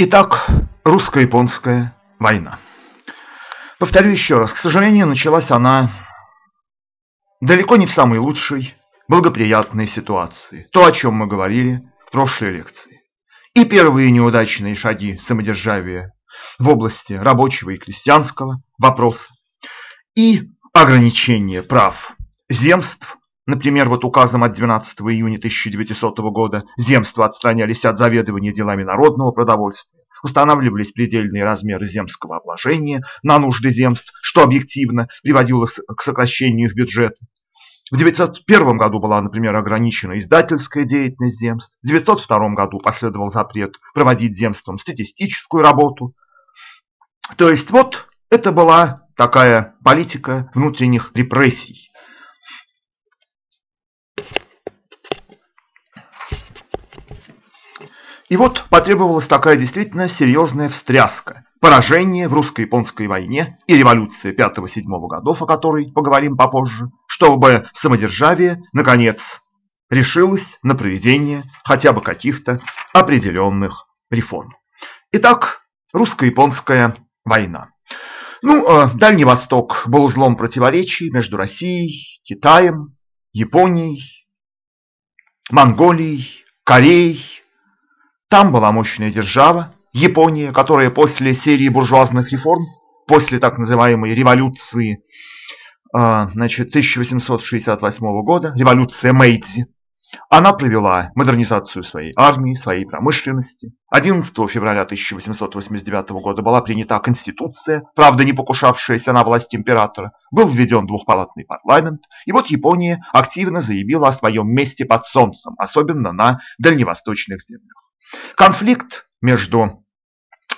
Итак, русско-японская война. Повторю еще раз, к сожалению, началась она далеко не в самой лучшей, благоприятной ситуации. То, о чем мы говорили в прошлой лекции. И первые неудачные шаги самодержавия в области рабочего и крестьянского вопроса, и ограничение прав земств, например, вот указом от 12 июня 1900 года земства отстранялись от заведования делами народного продовольствия, устанавливались предельные размеры земского обложения на нужды земств, что объективно приводило к сокращению их бюджета. В 1901 году была, например, ограничена издательская деятельность земств. В 1902 году последовал запрет проводить земством статистическую работу. То есть вот это была такая политика внутренних репрессий. И вот потребовалась такая действительно серьезная встряска. Поражение в русско-японской войне и революция 5-7 годов, о которой поговорим попозже, чтобы самодержавие, наконец, решилось на проведение хотя бы каких-то определенных реформ. Итак, русско-японская война. Ну, э, Дальний Восток был узлом противоречий между Россией, Китаем, Японией, Монголией, Кореей. Там была мощная держава, Япония, которая после серии буржуазных реформ, после так называемой революции э, значит, 1868 года, революция Мэйдзи, она провела модернизацию своей армии, своей промышленности. 11 февраля 1889 года была принята Конституция, правда не покушавшаяся на власть императора. Был введен двухпалатный парламент, и вот Япония активно заявила о своем месте под солнцем, особенно на дальневосточных землях. Конфликт между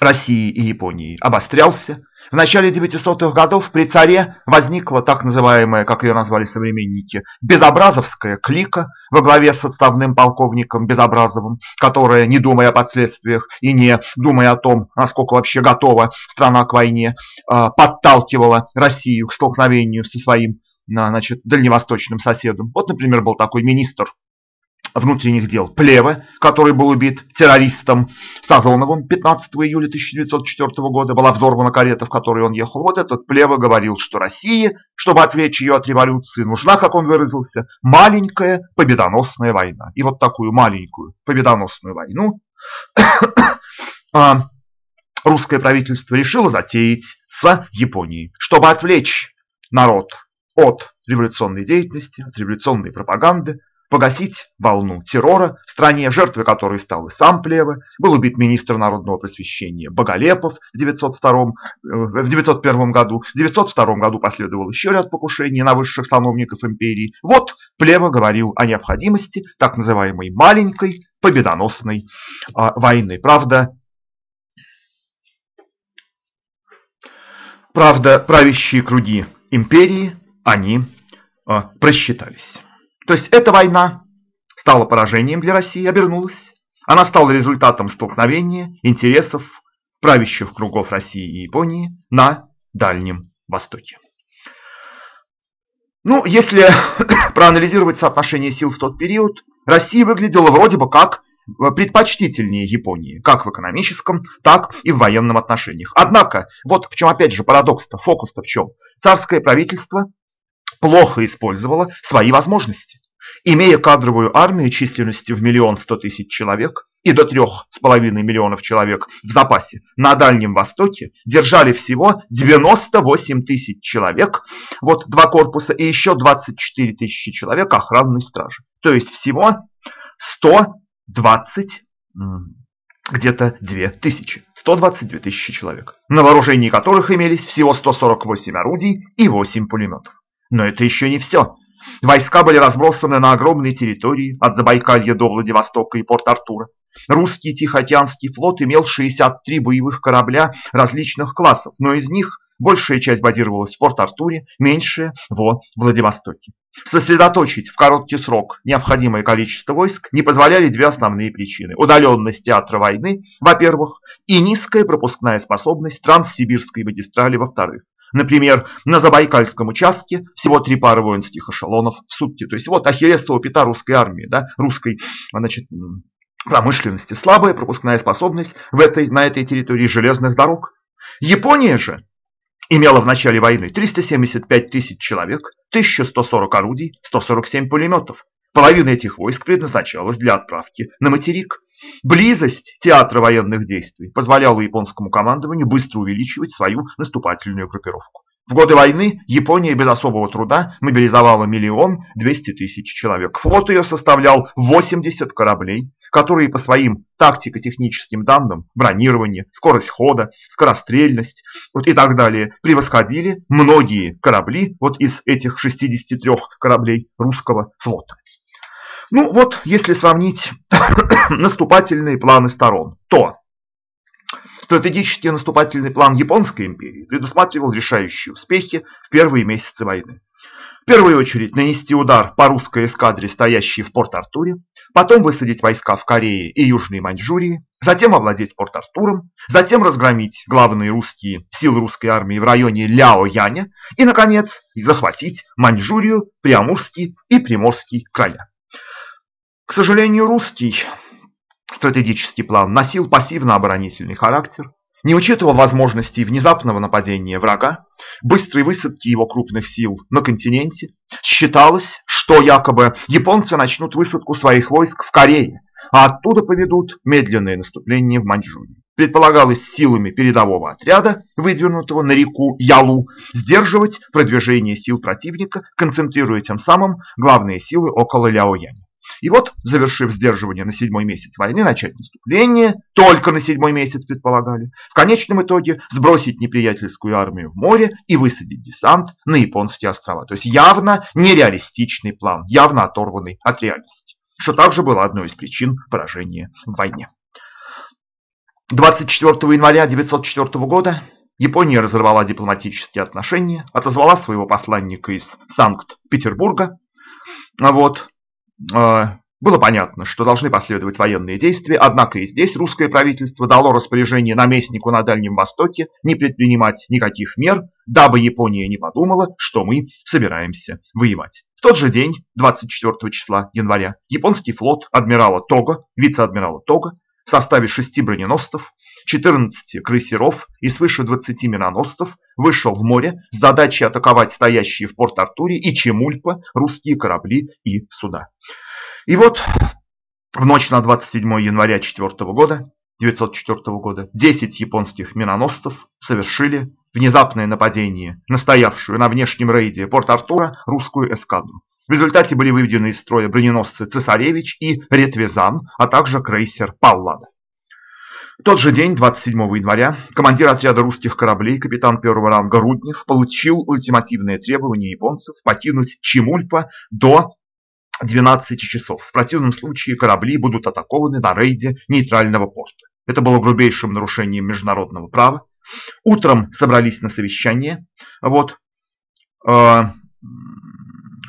Россией и Японией обострялся. В начале 900-х годов при царе возникла так называемая, как ее назвали современники, Безобразовская клика во главе с отставным полковником Безобразовым, которая, не думая о последствиях и не думая о том, насколько вообще готова страна к войне, а, подталкивала Россию к столкновению со своим значит, дальневосточным соседом. Вот, например, был такой министр внутренних дел Плеве, который был убит террористом Сазоновым 15 июля 1904 года, была взорвана карета, в которой он ехал. Вот этот Плеве говорил, что России, чтобы отвлечь ее от революции, нужна, как он выразился, маленькая победоносная война. И вот такую маленькую победоносную войну а, русское правительство решило затеять с Японией, чтобы отвлечь народ от революционной деятельности, от революционной пропаганды, погасить волну террора, в стране жертвой которой стал и сам Плеве, был убит министр народного просвещения Боголепов в 902, э, в 901 году, в 902 году последовал еще ряд покушений на высших сановников империи. Вот Плеве говорил о необходимости так называемой маленькой победоносной а, войны. Правда, правда, правящие круги империи, они а, просчитались. То есть эта война стала поражением для России, обернулась. Она стала результатом столкновения интересов правящих кругов России и Японии на Дальнем Востоке. Ну, если проанализировать соотношение сил в тот период, Россия выглядела вроде бы как предпочтительнее Японии, как в экономическом, так и в военном отношениях. Однако, вот в чем опять же парадокс-то, фокус-то в чем? Царское правительство плохо использовала свои возможности. Имея кадровую армию численностью в миллион сто тысяч человек и до трех с половиной миллионов человек в запасе на Дальнем Востоке, держали всего 98 тысяч человек, вот два корпуса и еще 24 тысячи человек охранной стражи. То есть всего 120 где-то 2 тысячи, 122 тысячи человек, на вооружении которых имелись всего 148 орудий и 8 пулеметов. Но это еще не все. Войска были разбросаны на огромной территории от Забайкалья до Владивостока и Порт-Артура. Русский Тихоокеанский флот имел 63 боевых корабля различных классов, но из них большая часть базировалась в Порт-Артуре, меньшая во Владивостоке. Сосредоточить в короткий срок необходимое количество войск не позволяли две основные причины. Удаленность театра войны, во-первых, и низкая пропускная способность Транссибирской магистрали, во-вторых. Например, на Забайкальском участке всего три пары воинских эшелонов в сутки. То есть вот ахиллесова пята русской армии, да, русской значит, промышленности, слабая пропускная способность в этой, на этой территории железных дорог. Япония же имела в начале войны 375 тысяч человек, 1140 орудий, 147 пулеметов. Половина этих войск предназначалась для отправки на материк. Близость театра военных действий позволяла японскому командованию быстро увеличивать свою наступательную группировку. В годы войны Япония без особого труда мобилизовала миллион двести тысяч человек. Флот ее составлял 80 кораблей, которые по своим тактико-техническим данным, бронирование, скорость хода, скорострельность вот и так далее, превосходили многие корабли вот из этих 63 кораблей русского флота. Ну вот, если сравнить наступательные планы сторон, то стратегический наступательный план Японской империи предусматривал решающие успехи в первые месяцы войны. В первую очередь нанести удар по русской эскадре, стоящей в Порт-Артуре, потом высадить войска в Корее и Южной Маньчжурии, затем овладеть Порт-Артуром, затем разгромить главные русские силы русской армии в районе Ляо-Яня и, наконец, захватить Маньчжурию, Приамурский и Приморский края. К сожалению, русский стратегический план носил пассивно-оборонительный характер, не учитывал возможностей внезапного нападения врага, быстрой высадки его крупных сил на континенте. Считалось, что якобы японцы начнут высадку своих войск в Корее, а оттуда поведут медленное наступление в Маньчжурию. Предполагалось силами передового отряда, выдвинутого на реку Ялу, сдерживать продвижение сил противника, концентрируя тем самым главные силы около Ляояня. И вот, завершив сдерживание на седьмой месяц войны, начать наступление, только на седьмой месяц предполагали, в конечном итоге сбросить неприятельскую армию в море и высадить десант на японские острова. То есть явно нереалистичный план, явно оторванный от реальности, что также было одной из причин поражения в войне. 24 января 1904 года Япония разорвала дипломатические отношения, отозвала своего посланника из Санкт-Петербурга. Вот, а, было понятно, что должны последовать военные действия, однако и здесь русское правительство дало распоряжение наместнику на Дальнем Востоке не предпринимать никаких мер, дабы Япония не подумала, что мы собираемся воевать. В тот же день, 24 числа января, японский флот адмирала Тога, вице-адмирала Тога, в составе шести броненосцев, 14 крейсеров и свыше 20 миноносцев вышел в море с задачей атаковать стоящие в Порт-Артуре и Чемульпа русские корабли и суда. И вот в ночь на 27 января 4 года, 904 года 10 японских миноносцев совершили внезапное нападение на стоявшую на внешнем рейде Порт-Артура русскую эскадру. В результате были выведены из строя броненосцы «Цесаревич» и «Ретвизан», а также крейсер «Паллада». В тот же день, 27 января, командир отряда русских кораблей, капитан первого ранга Руднев, получил ультимативное требование японцев покинуть Чемульпа до 12 часов. В противном случае корабли будут атакованы на рейде нейтрального порта. Это было грубейшим нарушением международного права. Утром собрались на совещание. Вот.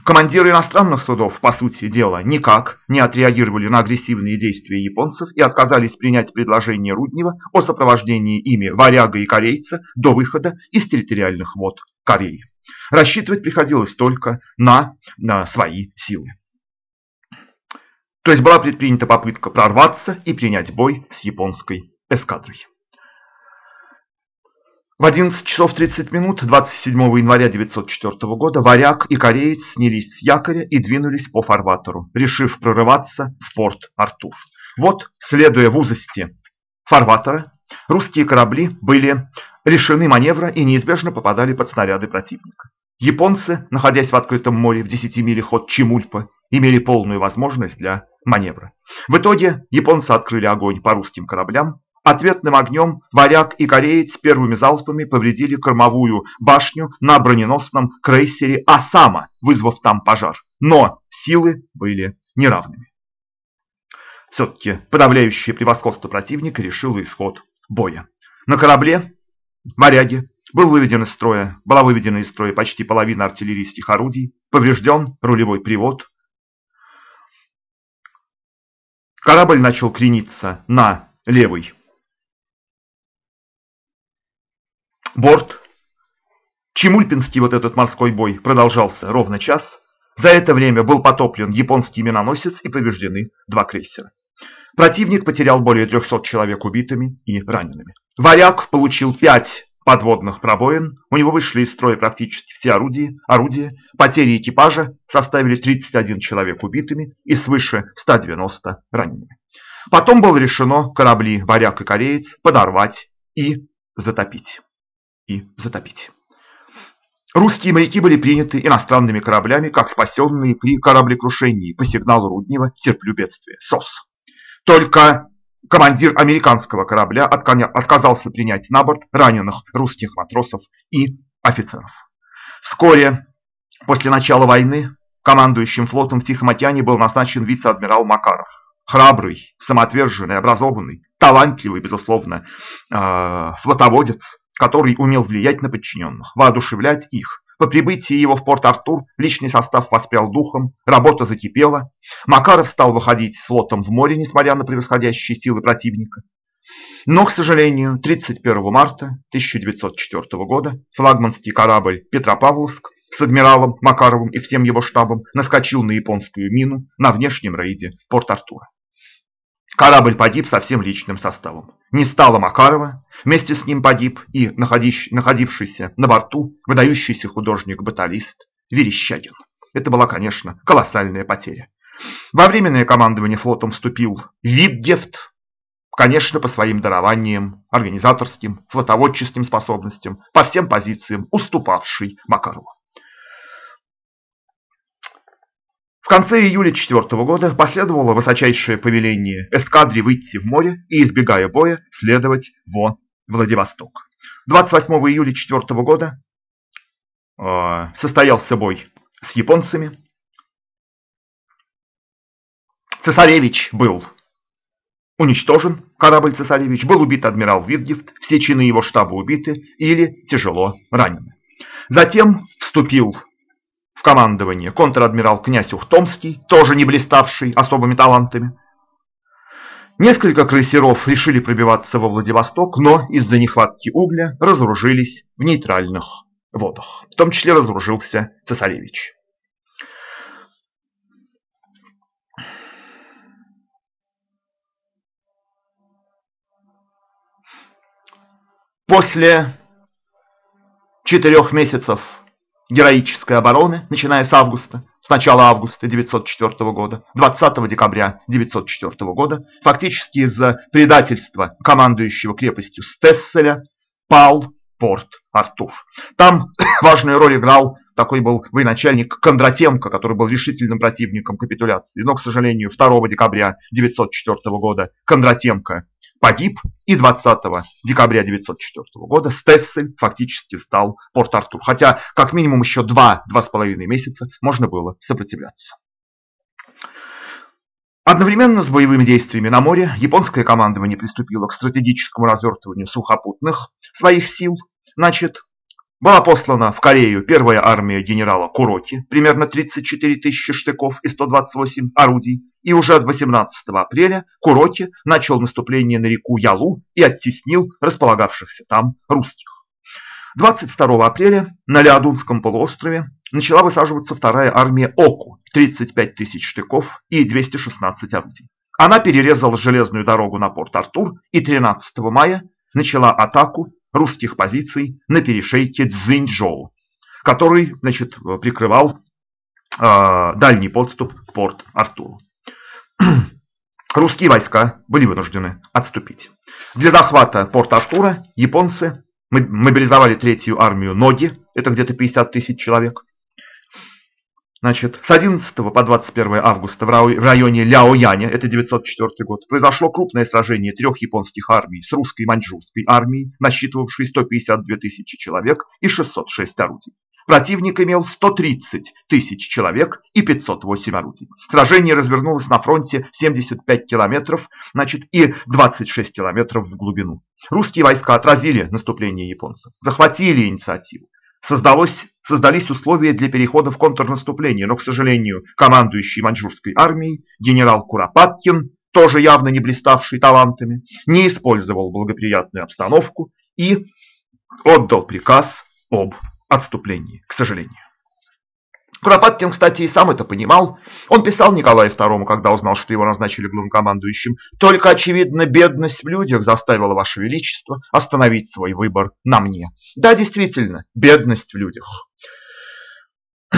Командиры иностранных судов, по сути дела, никак не отреагировали на агрессивные действия японцев и отказались принять предложение Руднева о сопровождении ими варяга и корейца до выхода из территориальных вод Кореи. Рассчитывать приходилось только на, на свои силы. То есть была предпринята попытка прорваться и принять бой с японской эскадрой. В 11 часов 30 минут 27 января 1904 года варяг и кореец снялись с якоря и двинулись по фарватеру, решив прорываться в порт Артур. Вот, следуя в узости фарватера, русские корабли были лишены маневра и неизбежно попадали под снаряды противника. Японцы, находясь в открытом море в 10 милях от Чемульпа, имели полную возможность для маневра. В итоге японцы открыли огонь по русским кораблям, Ответным огнем варяг и кореец первыми залпами повредили кормовую башню на броненосном крейсере «Осама», вызвав там пожар. Но силы были неравными. Все-таки подавляющее превосходство противника решило исход боя. На корабле «Варяги» был выведен из строя, была выведена из строя почти половина артиллерийских орудий, поврежден рулевой привод. Корабль начал крениться на левый борт. Чемульпинский вот этот морской бой продолжался ровно час. За это время был потоплен японский миноносец и повреждены два крейсера. Противник потерял более 300 человек убитыми и ранеными. Варяг получил 5 подводных пробоин, у него вышли из строя практически все орудия, орудия, потери экипажа составили 31 человек убитыми и свыше 190 ранеными. Потом было решено корабли «Варяг» и «Кореец» подорвать и затопить. И затопить. Русские моряки были приняты иностранными кораблями, как спасенные при кораблекрушении по сигналу Руднева «Терплю бедствие» СОС. Только командир американского корабля отказался принять на борт раненых русских матросов и офицеров. Вскоре после начала войны командующим флотом в Тихом океане был назначен вице-адмирал Макаров. Храбрый, самоотверженный, образованный, талантливый, безусловно, э, флотоводец, который умел влиять на подчиненных, воодушевлять их. По прибытии его в Порт-Артур личный состав воспрял духом, работа закипела. Макаров стал выходить с флотом в море, несмотря на превосходящие силы противника. Но, к сожалению, 31 марта 1904 года флагманский корабль «Петропавловск» с адмиралом Макаровым и всем его штабом наскочил на японскую мину на внешнем рейде Порт-Артура. Корабль погиб со всем личным составом. Не стало Макарова, вместе с ним погиб и находившийся на борту выдающийся художник-баталист Верещагин. Это была, конечно, колоссальная потеря. Во временное командование флотом вступил Витгефт, конечно, по своим дарованиям, организаторским, флотоводческим способностям, по всем позициям уступавший Макарову. Конце июля 4 года последовало высочайшее повеление эскадре выйти в море и, избегая боя, следовать во Владивосток. 28 июля 4 года э, состоялся бой с японцами. Цесаревич был уничтожен, корабль Цесаревич, был убит адмирал Витгефт, все чины его штаба убиты или тяжело ранены. Затем вступил в командование контр-адмирал князь Ухтомский, тоже не блиставший особыми талантами. Несколько крейсеров решили пробиваться во Владивосток, но из-за нехватки угля разоружились в нейтральных водах. В том числе разоружился цесаревич. После четырех месяцев героической обороны, начиная с августа, с начала августа 1904 года, 20 декабря 1904 года, фактически из-за предательства командующего крепостью Стесселя, пал порт Артур. Там важную роль играл такой был военачальник Кондратенко, который был решительным противником капитуляции. Но, к сожалению, 2 декабря 1904 года Кондратенко погиб, и 20 декабря 1904 года Стессель фактически стал Порт-Артур. Хотя как минимум еще 2-2,5 месяца можно было сопротивляться. Одновременно с боевыми действиями на море японское командование приступило к стратегическому развертыванию сухопутных своих сил. Значит, была послана в Корею первая армия генерала Куроки, примерно 34 тысячи штыков и 128 орудий, и уже от 18 апреля Куроки начал наступление на реку Ялу и оттеснил располагавшихся там русских. 22 апреля на Леодунском полуострове начала высаживаться вторая армия Оку, 35 тысяч штыков и 216 орудий. Она перерезала железную дорогу на порт Артур и 13 мая начала атаку русских позиций на перешейке Цзиньчжоу, который значит, прикрывал э, дальний подступ к порт Артуру. Русские войска были вынуждены отступить. Для захвата порт Артура японцы мобилизовали третью армию Ноги, это где-то 50 тысяч человек. Значит, с 11 по 21 августа в районе Ляояня, это 904 год, произошло крупное сражение трех японских армий с русской маньчжурской армией, насчитывавшей 152 тысячи человек и 606 орудий. Противник имел 130 тысяч человек и 508 орудий. Сражение развернулось на фронте 75 километров, значит, и 26 километров в глубину. Русские войска отразили наступление японцев, захватили инициативу. Создалось, создались условия для перехода в контрнаступление, но, к сожалению, командующий маньчжурской армией генерал Куропаткин, тоже явно не блиставший талантами, не использовал благоприятную обстановку и отдал приказ об отступлении, к сожалению. Куропаткин, кстати, и сам это понимал. Он писал Николаю II, когда узнал, что его назначили главнокомандующим. «Только, очевидно, бедность в людях заставила Ваше Величество остановить свой выбор на мне». Да, действительно, бедность в людях.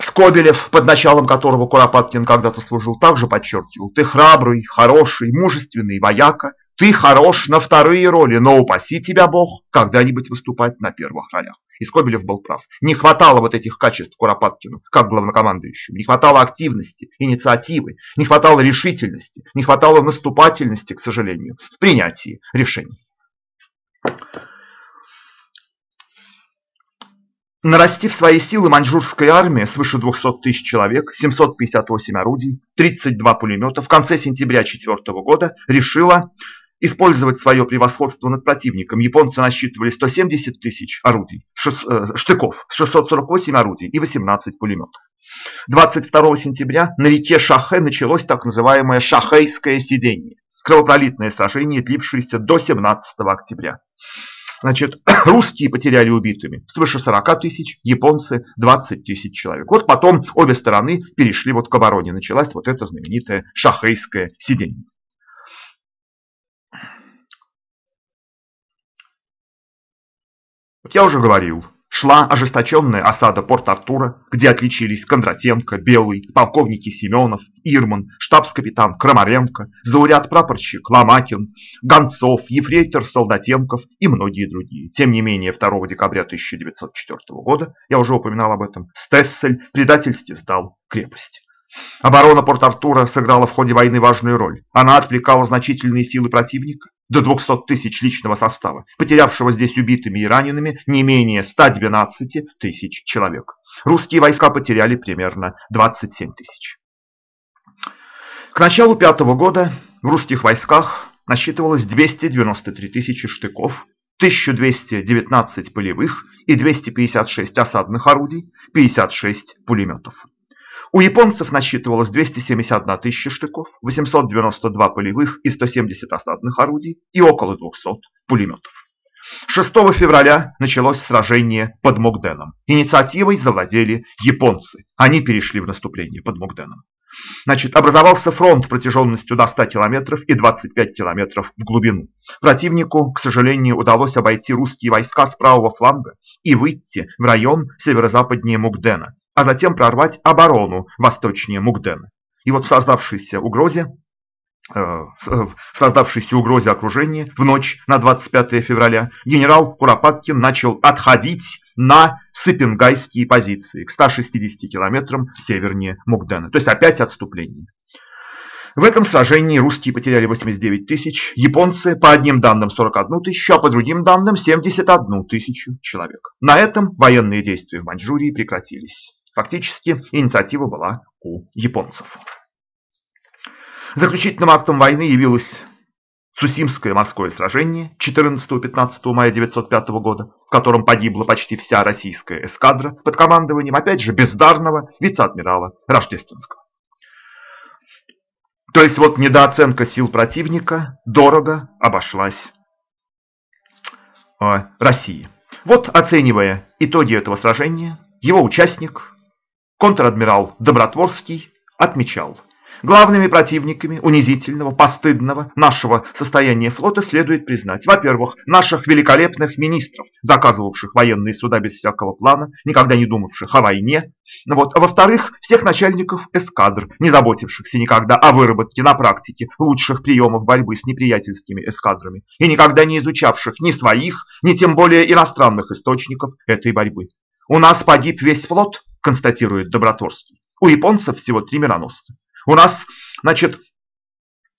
Скобелев, под началом которого Куропаткин когда-то служил, также подчеркивал, ты храбрый, хороший, мужественный вояка, ты хорош на вторые роли, но упаси тебя Бог когда-нибудь выступать на первых ролях. И Скобелев был прав. Не хватало вот этих качеств Куропаткину, как главнокомандующему. Не хватало активности, инициативы, не хватало решительности, не хватало наступательности, к сожалению, в принятии решений. Нарастив свои силы, маньчжурская армия свыше 200 тысяч человек, 758 орудий, 32 пулемета в конце сентября 4 года решила использовать свое превосходство над противником. Японцы насчитывали 170 тысяч орудий, э, штыков, 648 орудий и 18 пулеметов. 22 сентября на реке Шахэ началось так называемое Шахейское сидение, кровопролитное сражение, длившееся до 17 октября. Значит, русские потеряли убитыми свыше 40 тысяч, японцы 20 тысяч человек. Вот потом обе стороны перешли вот к обороне. Началось вот это знаменитое шахейское сидение. Я уже говорил, шла ожесточенная осада Порт-Артура, где отличились Кондратенко, Белый, полковники Семенов, Ирман, штабс-капитан Крамаренко, зауряд-прапорщик Ломакин, Гонцов, ефрейтор Солдатенков и многие другие. Тем не менее, 2 декабря 1904 года, я уже упоминал об этом, Стессель в предательстве сдал крепость. Оборона Порт-Артура сыграла в ходе войны важную роль. Она отвлекала значительные силы противника, до 200 тысяч личного состава, потерявшего здесь убитыми и ранеными не менее 112 тысяч человек. Русские войска потеряли примерно 27 тысяч. К началу пятого года в русских войсках насчитывалось 293 тысячи штыков, 1219 полевых и 256 осадных орудий, 56 пулеметов. У японцев насчитывалось 271 тысяча штыков, 892 полевых и 170 осадных орудий и около 200 пулеметов. 6 февраля началось сражение под Мокденом. Инициативой завладели японцы. Они перешли в наступление под Мокденом. Значит, образовался фронт протяженностью до 100 километров и 25 километров в глубину. Противнику, к сожалению, удалось обойти русские войска с правого фланга и выйти в район северо-западнее Мукдена, а затем прорвать оборону восточнее Мугдена. И вот в создавшейся угрозе, э, в создавшейся угрозе окружения в ночь на 25 февраля генерал Куропаткин начал отходить на сыпенгайские позиции к 160 километрам севернее Мугдена. То есть опять отступление. В этом сражении русские потеряли 89 тысяч, японцы по одним данным 41 тысячу, а по другим данным 71 тысячу человек. На этом военные действия в Маньчжурии прекратились. Фактически инициатива была у японцев. Заключительным актом войны явилось Сусимское морское сражение 14-15 мая 1905 года, в котором погибла почти вся российская эскадра под командованием, опять же, бездарного вице-адмирала Рождественского. То есть вот недооценка сил противника дорого обошлась э, России. Вот оценивая итоги этого сражения, его участник, Контр-адмирал Добротворский отмечал, главными противниками унизительного, постыдного нашего состояния флота следует признать, во-первых, наших великолепных министров, заказывавших военные суда без всякого плана, никогда не думавших о войне, вот, а во-вторых, всех начальников эскадр, не заботившихся никогда о выработке на практике лучших приемов борьбы с неприятельскими эскадрами и никогда не изучавших ни своих, ни тем более иностранных источников этой борьбы. У нас погиб весь флот, констатирует Доброторский. У японцев всего три мироносца. У нас, значит,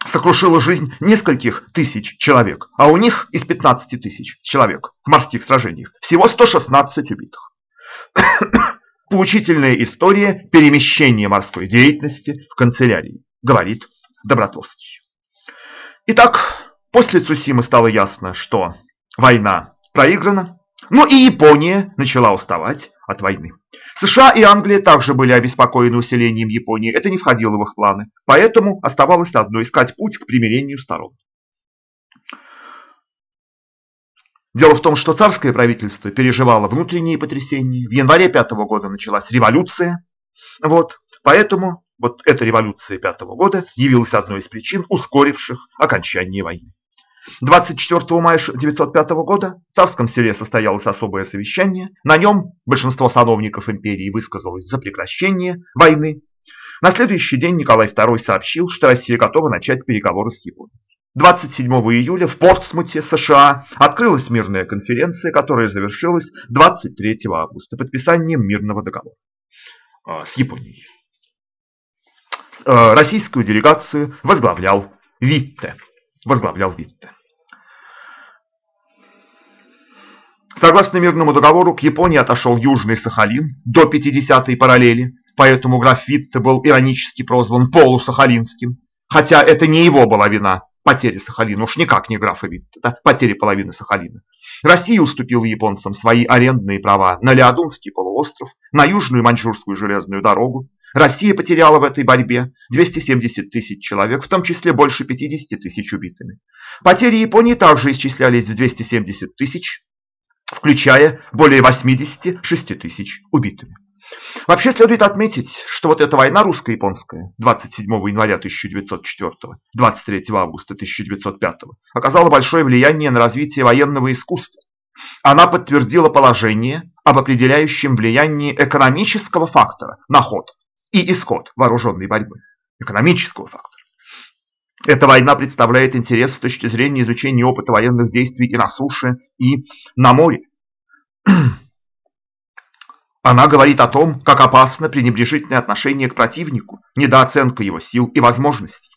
сокрушила жизнь нескольких тысяч человек, а у них из 15 тысяч человек в морских сражениях всего 116 убитых. Поучительная история перемещения морской деятельности в канцелярии, говорит Доброторский. Итак, после Цусимы стало ясно, что война проиграна, но и Япония начала уставать от войны. США и Англия также были обеспокоены усилением Японии, это не входило в их планы, поэтому оставалось одно – искать путь к примирению сторон. Дело в том, что царское правительство переживало внутренние потрясения. В январе пятого года началась революция. Вот, поэтому вот эта революция пятого года явилась одной из причин, ускоривших окончание войны. 24 мая 1905 года в Царском селе состоялось особое совещание. На нем большинство сановников империи высказалось за прекращение войны. На следующий день Николай II сообщил, что Россия готова начать переговоры с Японией. 27 июля в Портсмуте, США, открылась мирная конференция, которая завершилась 23 августа подписанием мирного договора а, с Японией. Э, российскую делегацию возглавлял Витте. Возглавлял Витте. Согласно мирному договору, к Японии отошел Южный Сахалин до 50-й параллели, поэтому граф Витте был иронически прозван полусахалинским, хотя это не его была вина, потери Сахалина, уж никак не графа Витте, да, потери половины Сахалина. Россия уступила японцам свои арендные права на Леодунский полуостров, на Южную Маньчжурскую железную дорогу. Россия потеряла в этой борьбе 270 тысяч человек, в том числе больше 50 тысяч убитыми. Потери Японии также исчислялись в 270 тысяч, включая более 86 тысяч убитыми. Вообще следует отметить, что вот эта война русско-японская 27 января 1904, 23 августа 1905 оказала большое влияние на развитие военного искусства. Она подтвердила положение об определяющем влиянии экономического фактора на ход и исход вооруженной борьбы. Экономического фактора. Эта война представляет интерес с точки зрения изучения опыта военных действий и на суше, и на море. Она говорит о том, как опасно пренебрежительное отношение к противнику, недооценка его сил и возможностей.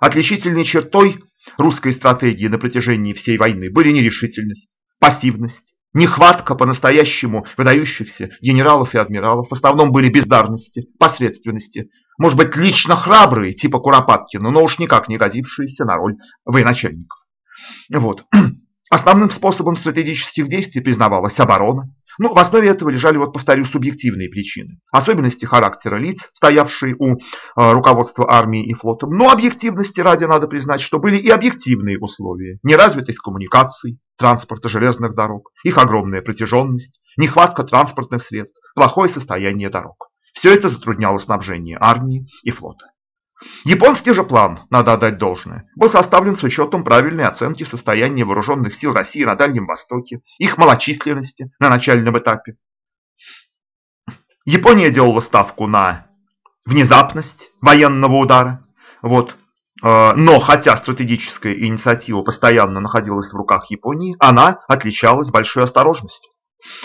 Отличительной чертой русской стратегии на протяжении всей войны были нерешительность, пассивность, нехватка по-настоящему выдающихся генералов и адмиралов, в основном были бездарности, посредственности, может быть, лично храбрые, типа Куропаткина, но уж никак не годившиеся на роль военачальников. Вот. Основным способом стратегических действий признавалась оборона, ну, в основе этого лежали, вот повторю, субъективные причины. Особенности характера лиц, стоявшие у э, руководства армии и флотом. Но объективности ради надо признать, что были и объективные условия. Неразвитость коммуникаций, транспорта, железных дорог, их огромная протяженность, нехватка транспортных средств, плохое состояние дорог. Все это затрудняло снабжение армии и флота. Японский же план, надо отдать должное, был составлен с учетом правильной оценки состояния вооруженных сил России на Дальнем Востоке, их малочисленности на начальном этапе. Япония делала ставку на внезапность военного удара, вот. Э, но хотя стратегическая инициатива постоянно находилась в руках Японии, она отличалась большой осторожностью.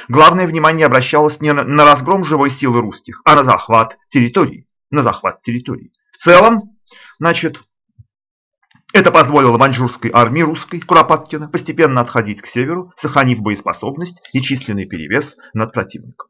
Главное внимание обращалось не на разгром живой силы русских, а на захват территории. На захват территории целом, значит, это позволило маньчжурской армии русской Куропаткина постепенно отходить к северу, сохранив боеспособность и численный перевес над противником.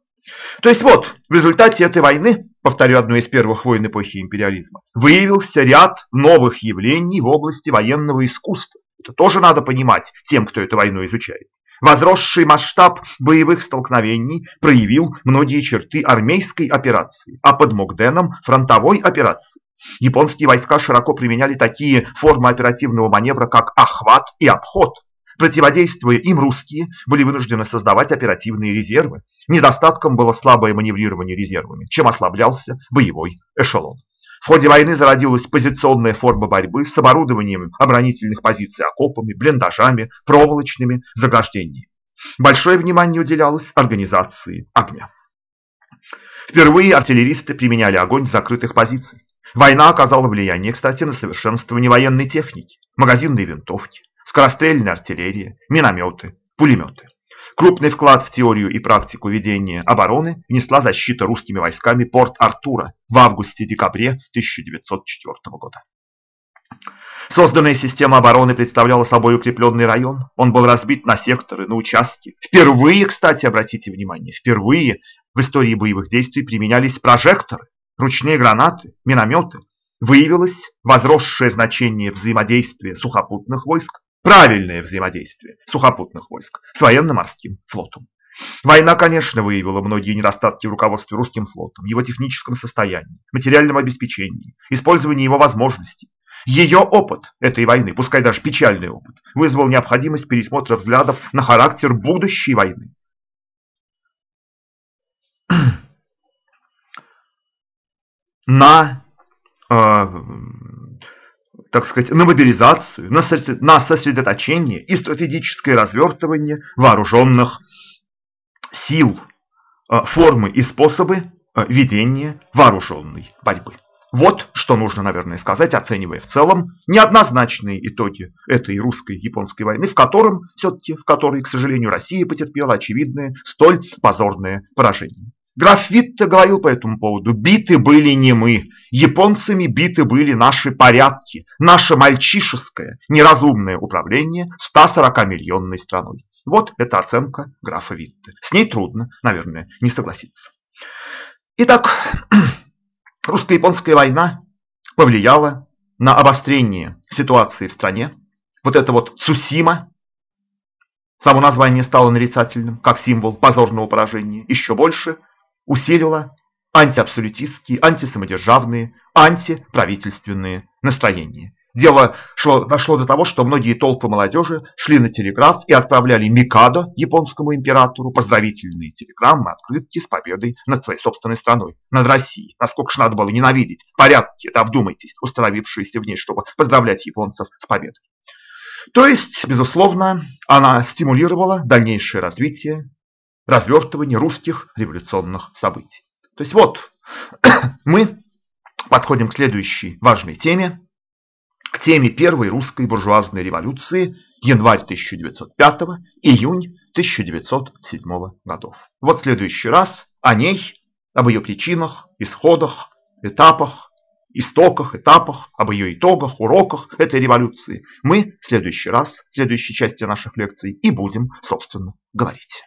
То есть вот, в результате этой войны, повторю одну из первых войн эпохи империализма, выявился ряд новых явлений в области военного искусства. Это тоже надо понимать тем, кто эту войну изучает. Возросший масштаб боевых столкновений проявил многие черты армейской операции, а под Мокденом фронтовой операции. Японские войска широко применяли такие формы оперативного маневра, как охват и обход. Противодействуя им, русские были вынуждены создавать оперативные резервы. Недостатком было слабое маневрирование резервами, чем ослаблялся боевой эшелон. В ходе войны зародилась позиционная форма борьбы с оборудованием оборонительных позиций окопами, блиндажами, проволочными заграждениями. Большое внимание уделялось организации огня. Впервые артиллеристы применяли огонь с закрытых позиций. Война оказала влияние, кстати, на совершенствование военной техники, магазинные винтовки, скорострельная артиллерия, минометы, пулеметы. Крупный вклад в теорию и практику ведения обороны внесла защита русскими войсками порт Артура в августе-декабре 1904 года. Созданная система обороны представляла собой укрепленный район. Он был разбит на секторы, на участки. Впервые, кстати, обратите внимание, впервые в истории боевых действий применялись прожекторы ручные гранаты, минометы, выявилось возросшее значение взаимодействия сухопутных войск, правильное взаимодействие сухопутных войск с военно-морским флотом. Война, конечно, выявила многие недостатки в руководстве русским флотом, его техническом состоянии, материальном обеспечении, использовании его возможностей. Ее опыт этой войны, пускай даже печальный опыт, вызвал необходимость пересмотра взглядов на характер будущей войны. На э, так сказать, на мобилизацию, на сосредоточение и стратегическое развертывание вооруженных сил, э, формы и способы э, ведения вооруженной борьбы. Вот что нужно, наверное, сказать, оценивая в целом неоднозначные итоги этой русско-японской войны, в котором все-таки, в которой, к сожалению, Россия потерпела очевидное, столь позорное поражение. Граф Витте говорил по этому поводу, биты были не мы, японцами биты были наши порядки, наше мальчишеское, неразумное управление 140-миллионной страной. Вот эта оценка графа Витте. С ней трудно, наверное, не согласиться. Итак, русско-японская война повлияла на обострение ситуации в стране. Вот это вот Цусима, само название стало нарицательным, как символ позорного поражения, еще больше – усилила антиабсолютистские, антисамодержавные, антиправительственные настроения. Дело шло, дошло до того, что многие толпы молодежи шли на телеграф и отправляли Микадо, японскому императору, поздравительные телеграммы, открытки с победой над своей собственной страной, над Россией. Насколько же надо было ненавидеть порядки, да вдумайтесь, установившиеся в ней, чтобы поздравлять японцев с победой. То есть, безусловно, она стимулировала дальнейшее развитие развертывания русских революционных событий. То есть вот мы подходим к следующей важной теме, к теме первой русской буржуазной революции январь 1905 июнь 1907 годов. Вот в следующий раз о ней, об ее причинах, исходах, этапах, истоках, этапах, об ее итогах, уроках этой революции мы в следующий раз, в следующей части наших лекций и будем, собственно, говорить.